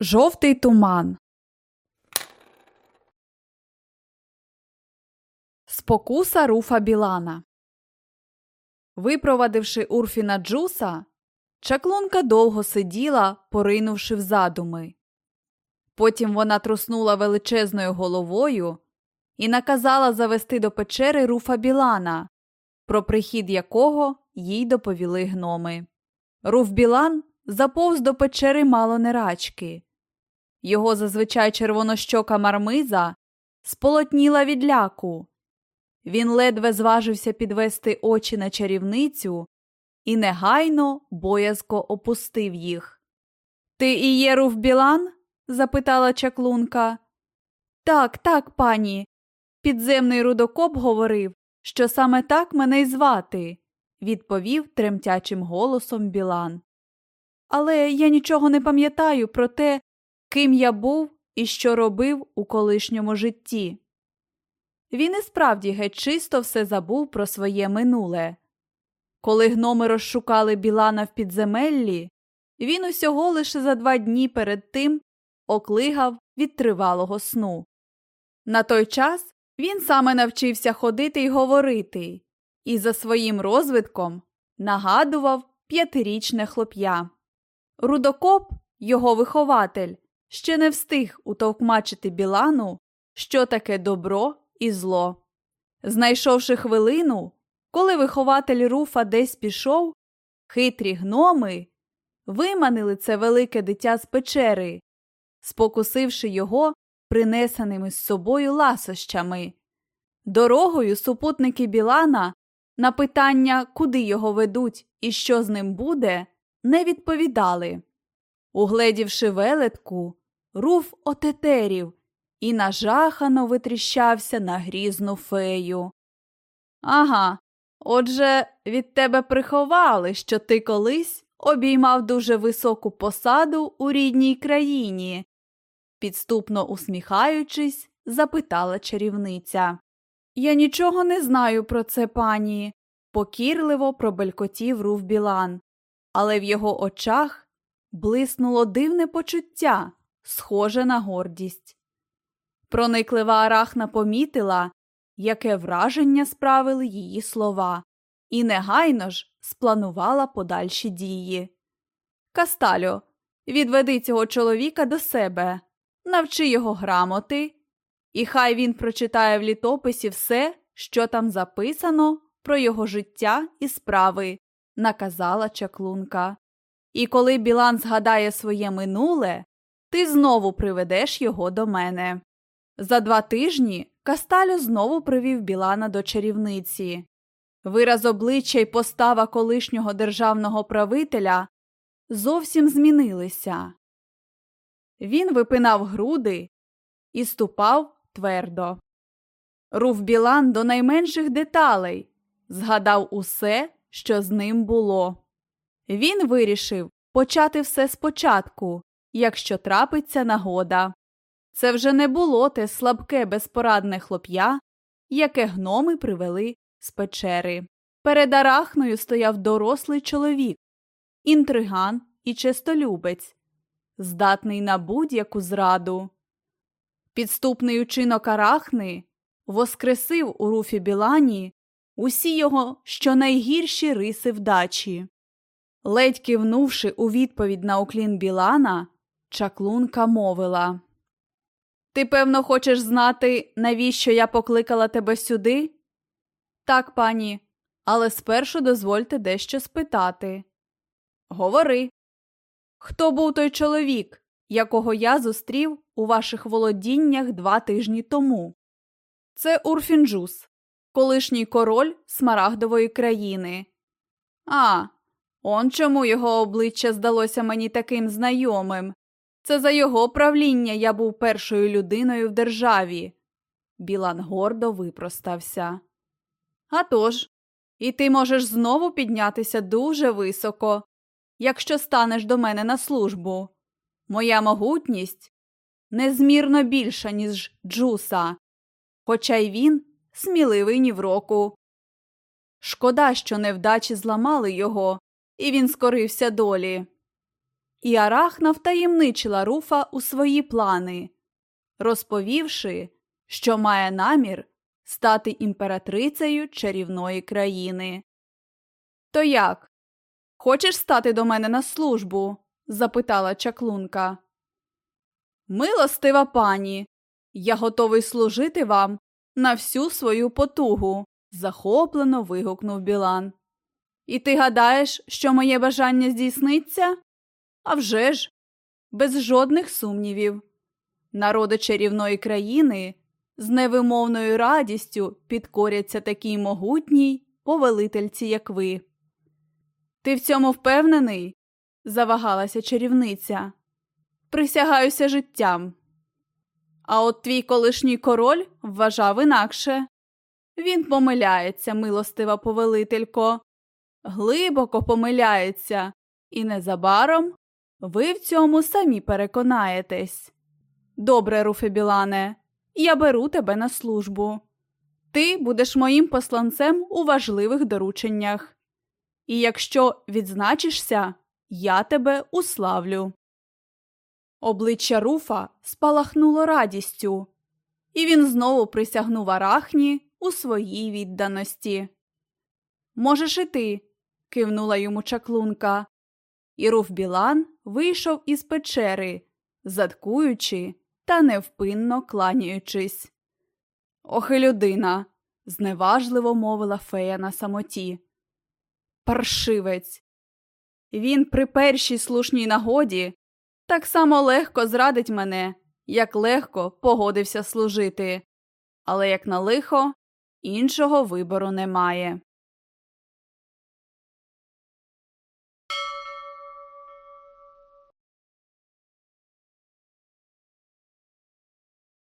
Жовтий туман. Спокуса руфа Білана. Випровадивши Урфіна Джуса, чаклунка довго сиділа, поринувши в задуми. Потім вона труснула величезною головою і наказала завести до печери руфа Білана, про прихід якого їй доповіли гноми. Руф Білан заповз до печери мало не рачки. Його зазвичай червонощока мармиза сполотніла від ляку. Він ледве зважився підвести очі на чарівницю і негайно боязко опустив їх. Ти і є Руф Білан? запитала чаклунка. Так, так, пані. Підземний рудокоп говорив, що саме так мене й звати, відповів тремтячим голосом Білан. Але я нічого не пам'ятаю про те, ким я був і що робив у колишньому житті. Він і справді геть чисто все забув про своє минуле. Коли гноми розшукали Білана в підземеллі, він усього лише за два дні перед тим оклигав від тривалого сну. На той час він саме навчився ходити й говорити, і за своїм розвитком нагадував п'ятирічне хлоп'я. Рудокоп, його вихователь, ще не встиг утовкмачити Білану, що таке добро і зло. Знайшовши хвилину, коли вихователь руфа десь пішов, хитрі гноми виманили це велике дитя з печери, спокусивши його принесеними з собою ласощами. Дорогою супутники Білана на питання, куди його ведуть і що з ним буде, не відповідали. Угледівши велетку, руф отетерів і нажахано витріщався на грізну фею. Ага, отже, від тебе приховали, що ти колись обіймав дуже високу посаду у рідній країні, підступно усміхаючись, запитала чарівниця. Я нічого не знаю про це, пані, покірливо пробелькотів руф Білан, але в його очах блиснуло дивне почуття, схоже на гордість. Прониклива арахна помітила, яке враження справили її слова, і негайно ж спланувала подальші дії. Касталю, відведи цього чоловіка до себе, навчи його грамоти, і хай він прочитає в літописі все, що там записано про його життя і справи, наказала чаклунка. І коли Білан згадає своє минуле, ти знову приведеш його до мене. За два тижні Касталю знову привів Білана до чарівниці. Вираз обличчя й постава колишнього державного правителя зовсім змінилися. Він випинав груди і ступав твердо. Руф Білан до найменших деталей згадав усе, що з ним було. Він вирішив почати все спочатку, якщо трапиться нагода. Це вже не було те слабке безпорадне хлоп'я, яке гноми привели з печери. Перед арахною стояв дорослий чоловік, інтриган і честолюбець, здатний на будь-яку зраду. Підступний учинок арахни воскресив у руфі Білані усі його щонайгірші риси вдачі. Ледь кивнувши у відповідь на уклін Білана, чаклунка мовила Ти, певно, хочеш знати, навіщо я покликала тебе сюди? Так, пані, але спершу дозвольте дещо спитати. Говори. Хто був той чоловік, якого я зустрів у ваших володіннях два тижні тому? Це Урфінджус, колишній король Смарагдової країни. А, он чому його обличчя здалося мені таким знайомим. Це за його правління я був першою людиною в державі. Білан гордо випростався. «А тож, і ти можеш знову піднятися дуже високо, якщо станеш до мене на службу. Моя могутність незмірно більша, ніж Джуса, хоча й він сміливий ні в року. Шкода, що невдачі зламали його, і він скорився долі. і Арахна втаємничила Руфа у свої плани, розповівши, що має намір стати імператрицею чарівної країни. То як? Хочеш стати до мене на службу? запитала чаклунка. Милостива пані, я готовий служити вам на всю свою потугу, захоплено вигукнув Білан. І ти гадаєш, що моє бажання здійсниться? А вже ж, без жодних сумнівів. Народи чарівної країни з невимовною радістю підкоряться такій могутній повелительці, як ви. Ти в цьому впевнений? завагалася чарівниця. Присягаюся життям. А от твій колишній король вважав інакше. Він помиляється, милостива повелителько, глибоко помиляється, і незабаром ви в цьому самі переконаєтесь. Добре, Руфе Білане, я беру тебе на службу. Ти будеш моїм посланцем у важливих дорученнях. І якщо відзначишся, я тебе уславлю. Обличчя Руфа спалахнуло радістю, і він знову присягнув Арахні у своїй відданості. Можеш і ти, кивнула йому чаклунка, і Руф Білан вийшов із печери, заткуючи та невпинно кланяючись. Ох і людина, зневажливо мовила фея на самоті. Паршивець. Він при першій слушній нагоді так само легко зрадить мене, як легко погодився служити, але як на лихо іншого вибору немає.